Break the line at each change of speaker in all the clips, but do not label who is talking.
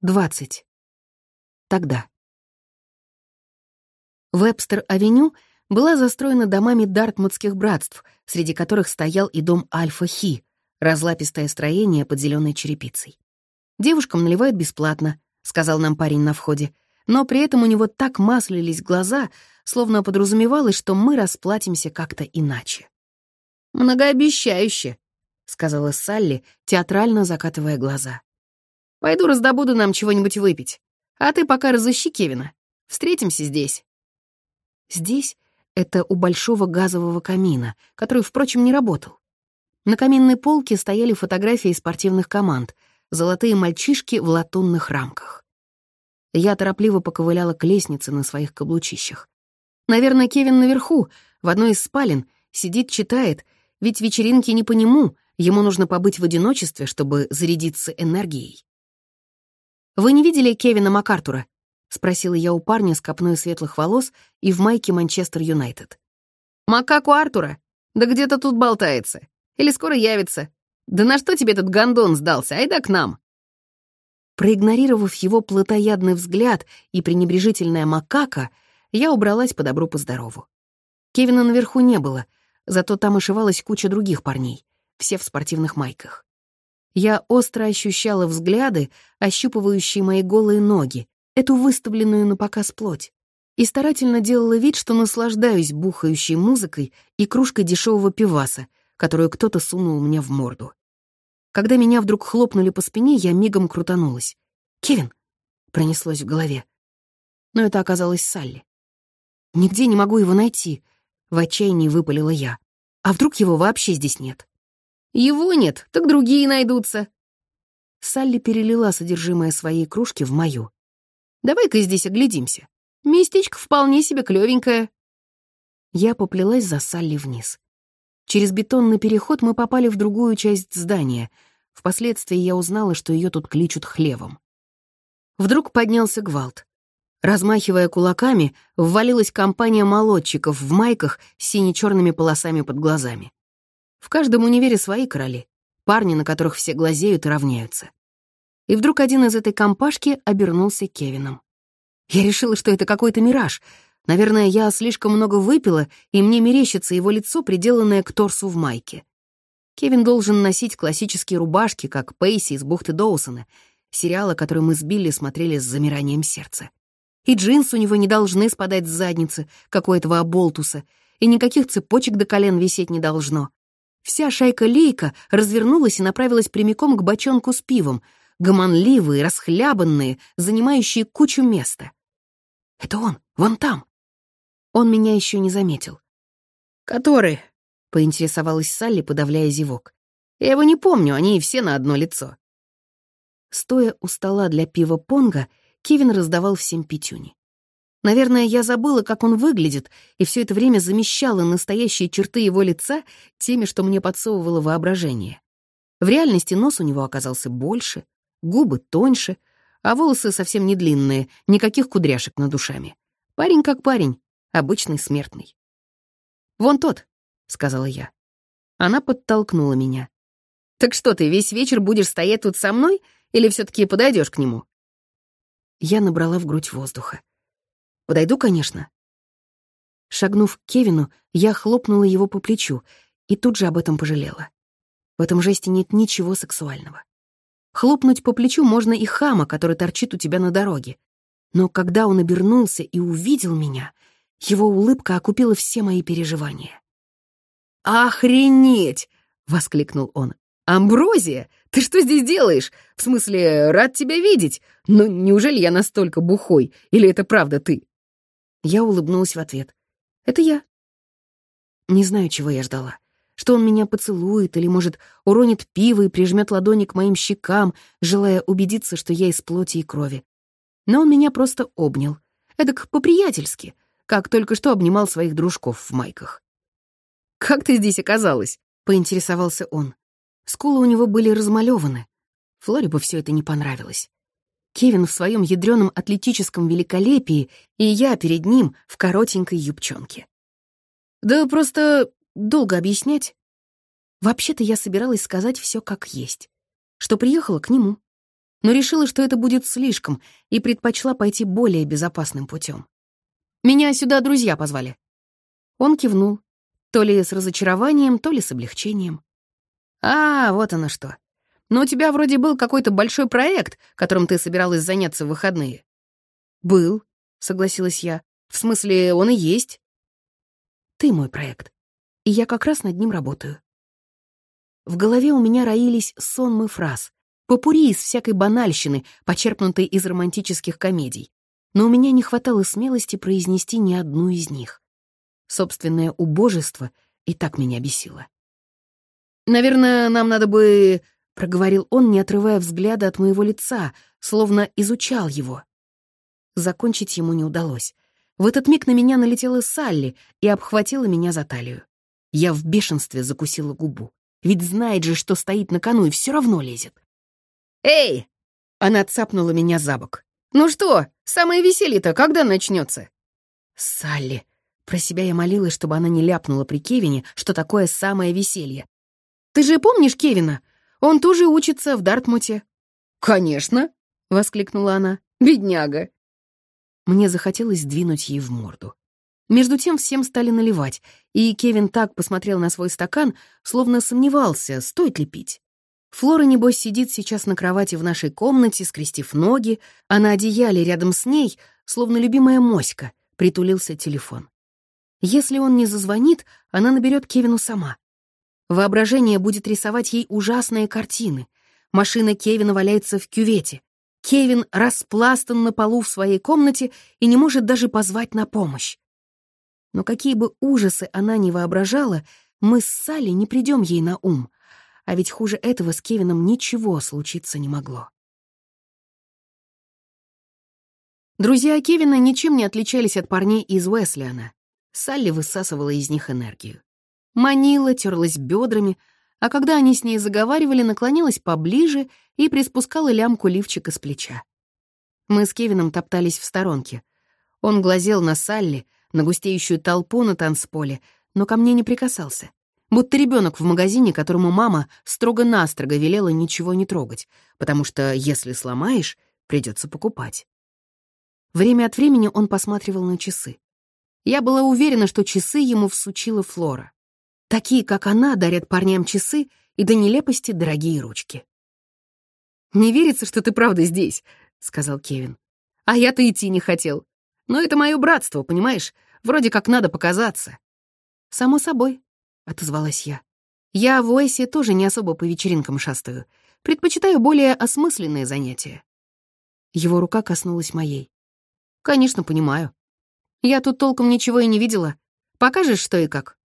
20. Тогда. Вебстер-авеню была застроена домами дартмутских братств, среди которых стоял и дом Альфа-Хи, разлапистое строение под зеленой черепицей. «Девушкам наливают бесплатно», — сказал нам парень на входе, но при этом у него так маслились глаза, словно подразумевалось, что мы расплатимся как-то иначе.
«Многообещающе», —
сказала Салли, театрально закатывая глаза.
Пойду раздобуду нам чего-нибудь выпить. А ты пока разыщи Кевина. Встретимся здесь».
Здесь это у большого газового камина, который, впрочем, не работал. На каминной полке стояли фотографии спортивных команд, золотые мальчишки в латунных рамках. Я торопливо поковыляла к лестнице на своих каблучищах. Наверное, Кевин наверху, в одной из спален, сидит, читает, ведь вечеринки не по нему, ему нужно побыть в одиночестве, чтобы зарядиться энергией. «Вы не видели Кевина МакАртура?» — спросила я у парня с копной светлых волос и в майке Манчестер Юнайтед.
«Макаку Артура? Да где-то тут болтается. Или скоро явится. Да на что тебе этот гондон сдался? Айда к нам!»
Проигнорировав его плотоядный взгляд и пренебрежительная макака, я убралась по добру здорову. Кевина наверху не было, зато там ошивалась куча других парней, все в спортивных майках. Я остро ощущала взгляды, ощупывающие мои голые ноги, эту выставленную на показ плоть, и старательно делала вид, что наслаждаюсь бухающей музыкой и кружкой дешевого пиваса, которую кто-то сунул мне в морду. Когда меня вдруг хлопнули по спине, я мигом крутанулась. «Кевин!» — пронеслось в голове. Но это оказалось Салли. «Нигде не могу его найти», — в отчаянии выпалила я. «А вдруг его вообще здесь нет?»
Его нет, так другие найдутся.
Салли перелила содержимое своей кружки в мою.
Давай-ка здесь оглядимся. Местечко вполне себе клёвенькое.
Я поплелась за Салли вниз. Через бетонный переход мы попали в другую часть здания. Впоследствии я узнала, что ее тут кличут хлевом. Вдруг поднялся гвалт. Размахивая кулаками, ввалилась компания молодчиков в майках с сине-черными полосами под глазами. В каждом универе свои короли, парни, на которых все глазеют и равняются. И вдруг один из этой компашки обернулся Кевином. Я решила, что это какой-то мираж. Наверное, я слишком много выпила, и мне мерещится его лицо, приделанное к торсу в майке. Кевин должен носить классические рубашки, как Пейси из бухты Доусона, сериала, который мы с Билли смотрели с замиранием сердца. И джинсы у него не должны спадать с задницы, как у этого оболтуса, и никаких цепочек до колен висеть не должно. Вся шайка-лейка развернулась и направилась прямиком к бочонку с пивом, гомонливые, расхлябанные, занимающие кучу места. «Это он, вон там!» Он меня еще не заметил.
«Который?»
— поинтересовалась Салли, подавляя зевок.
«Я его не помню, они все на одно лицо».
Стоя у стола для пива Понга, Кевин раздавал всем пятюни. Наверное, я забыла, как он выглядит, и все это время замещала настоящие черты его лица теми, что мне подсовывало воображение. В реальности нос у него оказался больше, губы тоньше, а волосы совсем не длинные, никаких кудряшек над душами. Парень как парень, обычный смертный. «Вон тот», — сказала я. Она подтолкнула меня.
«Так что ты весь вечер будешь стоять тут со мной или все таки подойдешь к нему?»
Я набрала в грудь воздуха. Подойду, конечно». Шагнув к Кевину, я хлопнула его по плечу и тут же об этом пожалела. В этом жесте нет ничего сексуального. Хлопнуть по плечу можно и хама, который торчит у тебя на дороге. Но когда он обернулся и увидел меня, его улыбка окупила все мои переживания.
«Охренеть!» — воскликнул он. «Амброзия, ты что здесь делаешь? В смысле, рад тебя видеть. Но неужели я настолько бухой? Или это правда ты?»
Я улыбнулась в ответ. «Это я». Не знаю, чего я ждала. Что он меня поцелует или, может, уронит пиво и прижмет ладони к моим щекам, желая убедиться, что я из плоти и крови. Но он меня просто обнял. Эдак по-приятельски, как только что обнимал своих дружков в майках.
«Как ты здесь оказалась?» — поинтересовался он.
Скулы у него были размалеваны. Флоре бы все это не понравилось. Кевин в своем ядреном атлетическом великолепии, и я перед ним в коротенькой юбчонке. Да просто долго объяснять. Вообще-то я собиралась сказать все как есть, что приехала к нему. но решила, что это будет слишком, и предпочла пойти более безопасным путем. «Меня сюда друзья позвали». Он кивнул, то ли с разочарованием, то ли с облегчением. «А, вот оно что. Но у тебя вроде был какой-то большой проект, которым ты собиралась заняться в выходные». «Был», — согласилась я. «В смысле, он и есть». «Ты мой проект, и я как раз над ним работаю». В голове у меня роились сонмы фраз, попури из всякой банальщины, почерпнутой из романтических комедий, но у меня не хватало смелости произнести ни одну из них. Собственное убожество и так меня бесило. «Наверное, нам надо бы...» — проговорил он, не отрывая взгляда от моего лица, словно изучал его. Закончить ему не удалось. В этот миг на меня налетела Салли и обхватила меня за талию. Я в бешенстве закусила губу. Ведь знает же, что стоит на кону, и все равно лезет. «Эй!» — она цапнула меня за бок. «Ну что, самое веселье-то когда начнется? «Салли!» Про себя я молилась, чтобы она не ляпнула при Кевине, что такое самое веселье. «Ты же помнишь Кевина? Он тоже учится в Дартмуте». «Конечно!» — воскликнула она. «Бедняга!» Мне захотелось двинуть ей в морду. Между тем всем стали наливать, и Кевин так посмотрел на свой стакан, словно сомневался, стоит ли пить. Флора, небось, сидит сейчас на кровати в нашей комнате, скрестив ноги, а на одеяле рядом с ней, словно любимая моська, притулился телефон. Если он не зазвонит, она наберет Кевину сама. Воображение будет рисовать ей ужасные картины. Машина Кевина валяется в кювете. Кевин распластан на полу в своей комнате и не может даже позвать на помощь. Но какие бы ужасы она ни воображала, мы с Салли не придем ей на ум. А ведь хуже этого с Кевином ничего случиться не могло. Друзья Кевина ничем не отличались от парней из Уэслиана. Салли высасывала из них энергию. Манила, терлась бедрами, а когда они с ней заговаривали, наклонилась поближе и приспускала лямку лифчика с плеча. Мы с Кевином топтались в сторонке. Он глазел на Салли, на густеющую толпу на танцполе, но ко мне не прикасался. Будто ребенок в магазине, которому мама строго-настрого велела ничего не трогать, потому что если сломаешь, придется покупать. Время от времени он посматривал на часы. Я была уверена, что часы ему всучила Флора. Такие, как она, дарят парням часы и до нелепости дорогие ручки. «Не верится, что ты правда здесь», — сказал Кевин. «А я-то идти не хотел. Но это мое братство, понимаешь? Вроде как надо показаться». «Само собой», — отозвалась я. «Я в Уэсе тоже не особо по вечеринкам шастаю. Предпочитаю более осмысленные занятия». Его рука коснулась моей. «Конечно, понимаю. Я тут толком ничего и не видела. Покажешь, что и как?»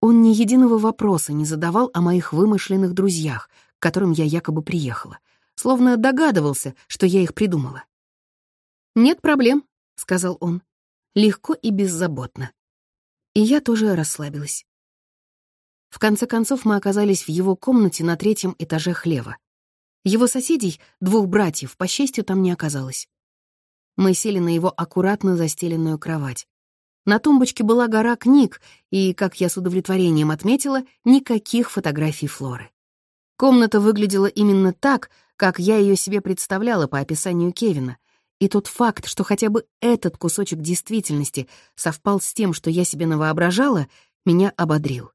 Он ни единого вопроса не задавал о моих вымышленных друзьях, к которым я якобы приехала, словно догадывался, что я их придумала. «Нет проблем», — сказал он, — легко и беззаботно. И я тоже расслабилась. В конце концов мы оказались в его комнате на третьем этаже хлева. Его соседей, двух братьев, по счастью, там не оказалось. Мы сели на его аккуратно застеленную кровать. На тумбочке была гора книг и, как я с удовлетворением отметила, никаких фотографий Флоры. Комната выглядела именно так, как я ее себе представляла по описанию Кевина, и тот факт, что хотя бы этот кусочек действительности совпал с тем, что я себе навоображала, меня ободрил.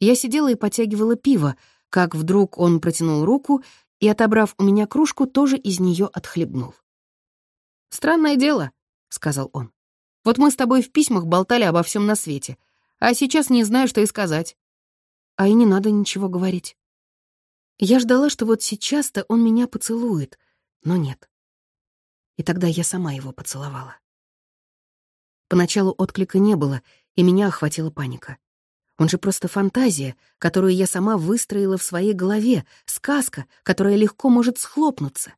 Я сидела и потягивала пиво, как вдруг он протянул руку и, отобрав у меня кружку, тоже из нее отхлебнул. «Странное дело», — сказал он. «Вот мы с тобой в письмах болтали обо всем на свете, а сейчас не знаю, что и сказать». А и не надо ничего говорить. Я ждала, что вот сейчас-то он меня поцелует, но нет. И тогда я сама его поцеловала. Поначалу отклика не было, и меня охватила паника. Он же просто фантазия, которую я сама выстроила в своей голове, сказка, которая легко может схлопнуться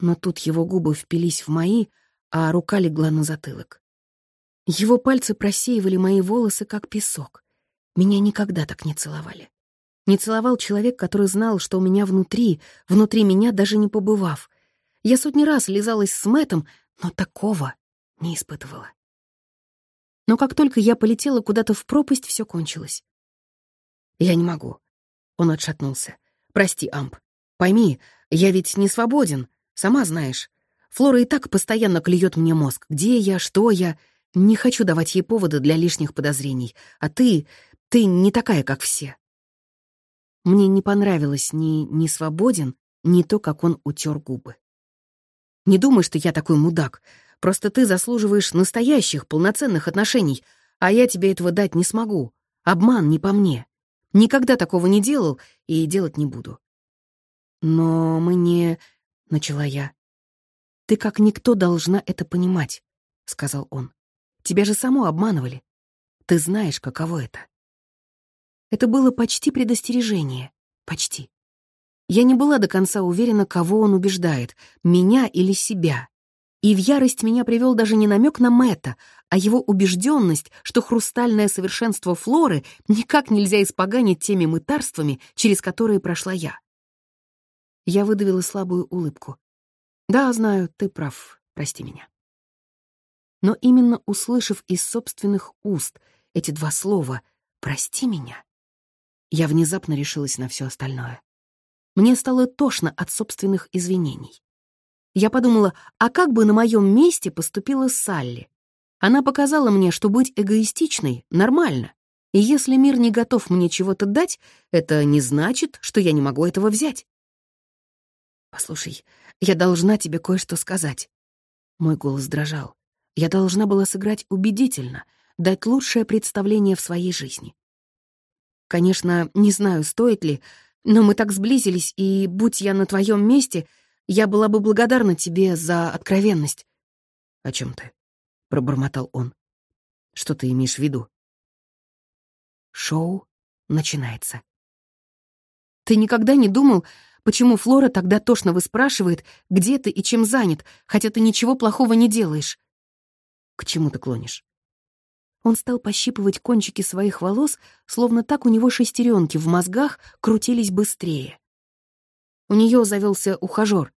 но тут его губы впились в мои, а рука легла на затылок. Его пальцы просеивали мои волосы, как песок. Меня никогда так не целовали. Не целовал человек, который знал, что у меня внутри, внутри меня даже не побывав. Я сотни раз лизалась с Мэтом, но такого не испытывала. Но как только я полетела куда-то в пропасть, все кончилось. «Я не могу». Он отшатнулся. «Прости, Амп. Пойми, я ведь не свободен, сама знаешь. Флора и так постоянно клюет мне мозг. Где я, что я? Не хочу давать ей повода для лишних подозрений. А ты... ты не такая, как все. Мне не понравилось ни «не свободен», ни то, как он утер губы. Не думай, что я такой мудак. Просто ты заслуживаешь настоящих, полноценных отношений, а я тебе этого дать не смогу. Обман не по мне. Никогда такого не делал и делать не буду. Но мы не... — начала я. «Ты как никто должна это понимать», — сказал он. «Тебя же само обманывали. Ты знаешь, каково это». Это было почти предостережение. Почти. Я не была до конца уверена, кого он убеждает, меня или себя. И в ярость меня привел даже не намек на Мэтта, а его убежденность, что хрустальное совершенство Флоры никак нельзя испоганить теми мытарствами, через которые прошла я. Я выдавила слабую улыбку. «Да, знаю, ты прав, прости меня». Но именно услышав из собственных уст эти два слова «прости меня», я внезапно решилась на все остальное. Мне стало тошно от собственных извинений. Я подумала, а как бы на моем месте поступила Салли? Она показала мне, что быть эгоистичной нормально. И если мир не готов мне чего-то дать, это не значит, что я не могу этого взять. «Послушай, я должна тебе кое-что сказать». Мой голос дрожал. Я должна была сыграть убедительно, дать лучшее представление в своей жизни. Конечно, не знаю, стоит ли, но мы так сблизились, и, будь я на твоем месте, я была бы благодарна тебе за откровенность. «О чем ты?» — пробормотал он. «Что ты имеешь в виду?» Шоу начинается. «Ты никогда не думал, Почему Флора тогда тошно выспрашивает, где ты и чем занят, хотя ты ничего плохого не делаешь? К чему ты клонишь? Он стал пощипывать кончики своих волос, словно так у него шестеренки в мозгах крутились быстрее. У нее завелся ухажер.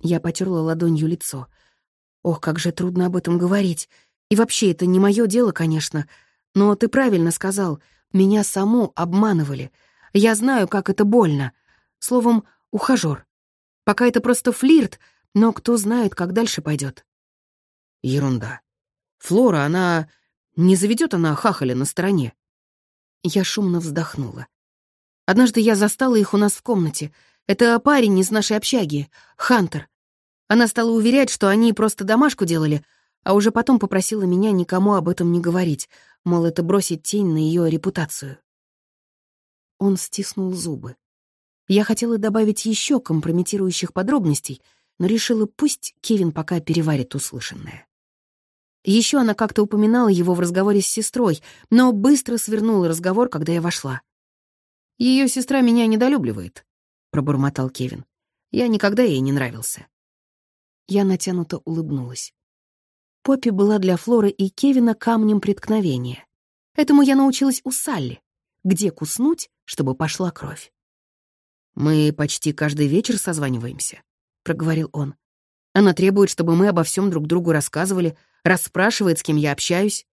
Я потерла ладонью лицо. Ох, как же трудно об этом говорить. И вообще, это не мое дело, конечно. Но ты правильно сказал, меня саму обманывали. Я знаю, как это больно. Словом, ухажёр. Пока это просто флирт, но кто знает, как дальше пойдет. Ерунда. Флора, она... Не заведет она хахаля на стороне. Я шумно вздохнула. Однажды я застала их у нас в комнате. Это парень из нашей общаги, Хантер. Она стала уверять, что они просто домашку делали, а уже потом попросила меня никому об этом не говорить, мол, это бросит тень на ее репутацию. Он стиснул зубы. Я хотела добавить еще компрометирующих подробностей, но решила, пусть Кевин пока переварит услышанное. Еще она как-то упоминала его в разговоре с сестрой, но быстро свернула разговор, когда я вошла. Ее сестра меня недолюбливает», — пробормотал Кевин. «Я никогда ей не нравился». Я натянуто улыбнулась. Поппи была для Флоры и Кевина камнем преткновения. Этому я научилась у Салли. Где куснуть, чтобы пошла кровь. «Мы почти каждый вечер созваниваемся», — проговорил он. «Она требует, чтобы мы обо всем друг другу рассказывали, расспрашивает, с кем я общаюсь.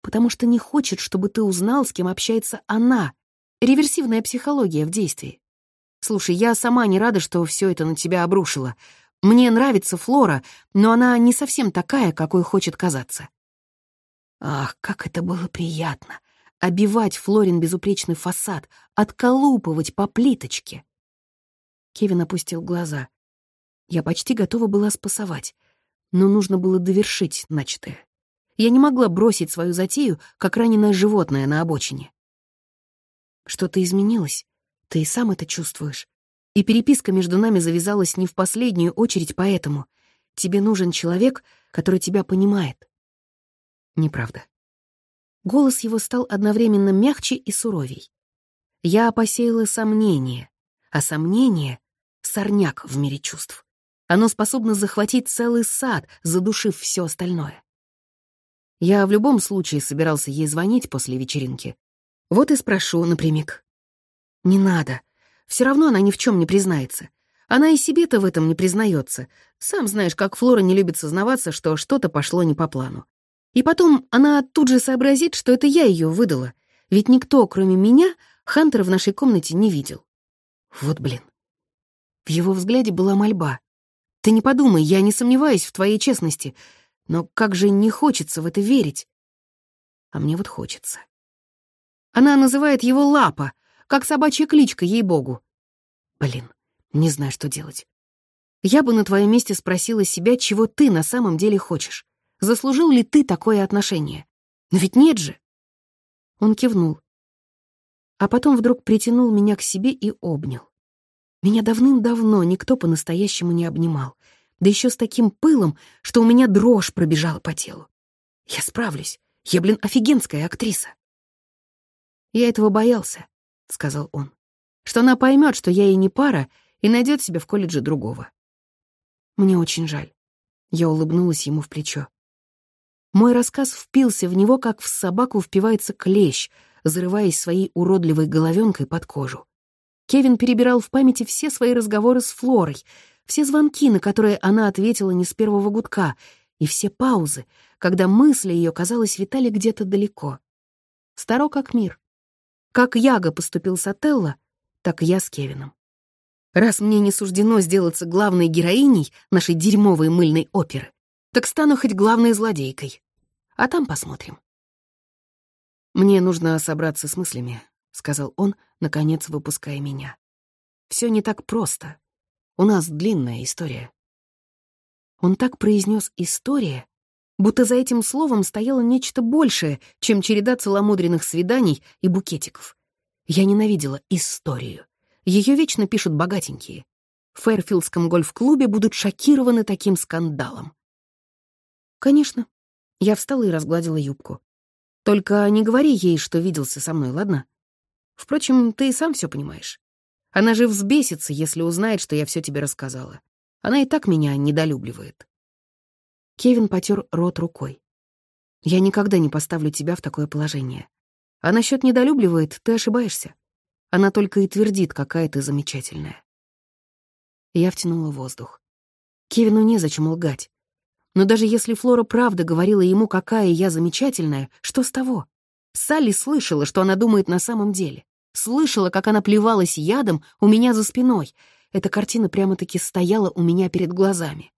Потому что не хочет, чтобы ты узнал, с кем общается она. Реверсивная психология в действии. Слушай, я сама не рада, что все это на тебя обрушило. Мне нравится Флора, но она не совсем такая, какой хочет казаться». Ах, как это было приятно! Обивать Флорин безупречный фасад, отколупывать по плиточке. Кевин опустил глаза. Я почти готова была спасовать, но нужно было довершить начатое. Я не могла бросить свою затею, как раненое животное на обочине. Что-то изменилось, ты и сам это чувствуешь. И переписка между нами завязалась не в последнюю очередь поэтому. Тебе нужен человек, который тебя понимает. Неправда. Голос его стал одновременно мягче и суровей. Я посеяла сомнение, а сомнение — сорняк в мире чувств. Оно способно захватить целый сад, задушив все остальное. Я в любом случае собирался ей звонить после вечеринки. Вот и спрошу напрямик. Не надо. Все равно она ни в чем не признается. Она и себе-то в этом не признается. Сам знаешь, как Флора не любит сознаваться, что что-то пошло не по плану. И потом она тут же сообразит, что это я ее выдала, ведь никто, кроме меня, Хантера в нашей комнате не видел. Вот блин. В его взгляде была мольба. «Ты не подумай, я не сомневаюсь в твоей честности, но как же не хочется в это верить?» А мне вот хочется. Она называет его Лапа, как собачья кличка, ей-богу. Блин, не знаю, что делать. Я бы на твоем месте спросила себя, чего ты на самом деле хочешь. Заслужил ли ты такое отношение? Но ведь нет же. Он кивнул. А потом вдруг притянул меня к себе и обнял. Меня давным-давно никто по-настоящему не обнимал. Да еще с таким пылом, что у меня дрожь пробежала по телу. Я справлюсь. Я, блин, офигенская актриса. Я этого боялся, — сказал он. Что она поймет, что я ей не пара, и найдет себе в колледже другого. Мне очень жаль. Я улыбнулась ему в плечо. Мой рассказ впился в него, как в собаку впивается клещ, зарываясь своей уродливой головенкой под кожу. Кевин перебирал в памяти все свои разговоры с Флорой, все звонки, на которые она ответила не с первого гудка, и все паузы, когда мысли ее, казалось, витали где-то далеко. Старо как мир. Как Яга поступил с Отелло, так я с Кевином. Раз мне не суждено сделаться главной героиней нашей дерьмовой мыльной оперы, так стану хоть главной злодейкой. А там посмотрим. «Мне нужно собраться с мыслями», — сказал он, наконец выпуская меня. Все не так просто. У нас длинная история». Он так произнес «история», будто за этим словом стояло нечто большее, чем череда целомудренных свиданий и букетиков. Я ненавидела историю. Ее вечно пишут богатенькие. В Фэрфилдском гольф-клубе будут шокированы таким скандалом. Конечно. Я встала и разгладила юбку. Только не говори ей, что виделся со мной, ладно? Впрочем, ты и сам все понимаешь. Она же взбесится, если узнает, что я все тебе рассказала. Она и так меня недолюбливает. Кевин потер рот рукой. Я никогда не поставлю тебя в такое положение. А насчет недолюбливает, ты ошибаешься. Она только и твердит, какая ты замечательная. Я втянула воздух. Кевину незачем лгать. Но даже если Флора правда говорила ему, какая я замечательная, что с того? Салли слышала, что она думает на самом деле. Слышала, как она плевалась ядом у меня за спиной. Эта картина прямо-таки стояла у меня перед глазами.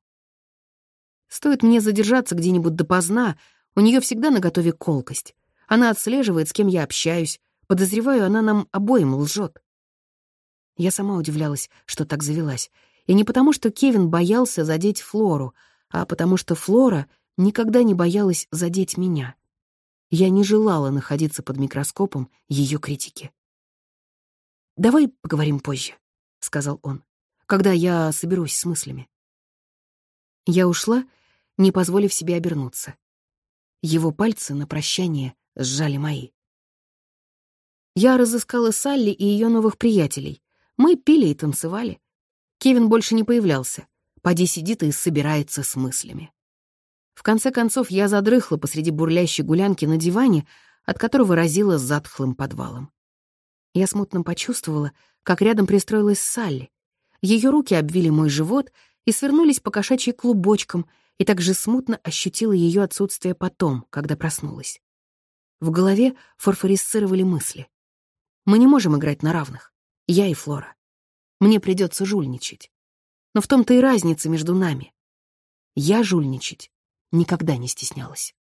Стоит мне задержаться где-нибудь допоздна, у нее всегда наготове колкость. Она отслеживает, с кем я общаюсь, Подозреваю, она нам обоим лжет. Я сама удивлялась, что так завелась. И не потому, что Кевин боялся задеть Флору, а потому что Флора никогда не боялась задеть меня. Я не желала находиться под микроскопом ее критики. «Давай поговорим позже», — сказал он, «когда я соберусь с мыслями». Я ушла, не позволив себе обернуться. Его пальцы на прощание сжали мои. Я разыскала Салли и ее новых приятелей. Мы пили и танцевали. Кевин больше не появлялся. Поди сидит и собирается с мыслями. В конце концов, я задрыхла посреди бурлящей гулянки на диване, от которого разила затхлым подвалом. Я смутно почувствовала, как рядом пристроилась Салли. Ее руки обвили мой живот и свернулись по кошачьей клубочкам, и также смутно ощутила ее отсутствие потом, когда проснулась. В голове форфорисцировали мысли. Мы не можем играть на равных. Я и Флора. Мне придется жульничать. Но в том-то и разница между нами. Я жульничать никогда не стеснялась.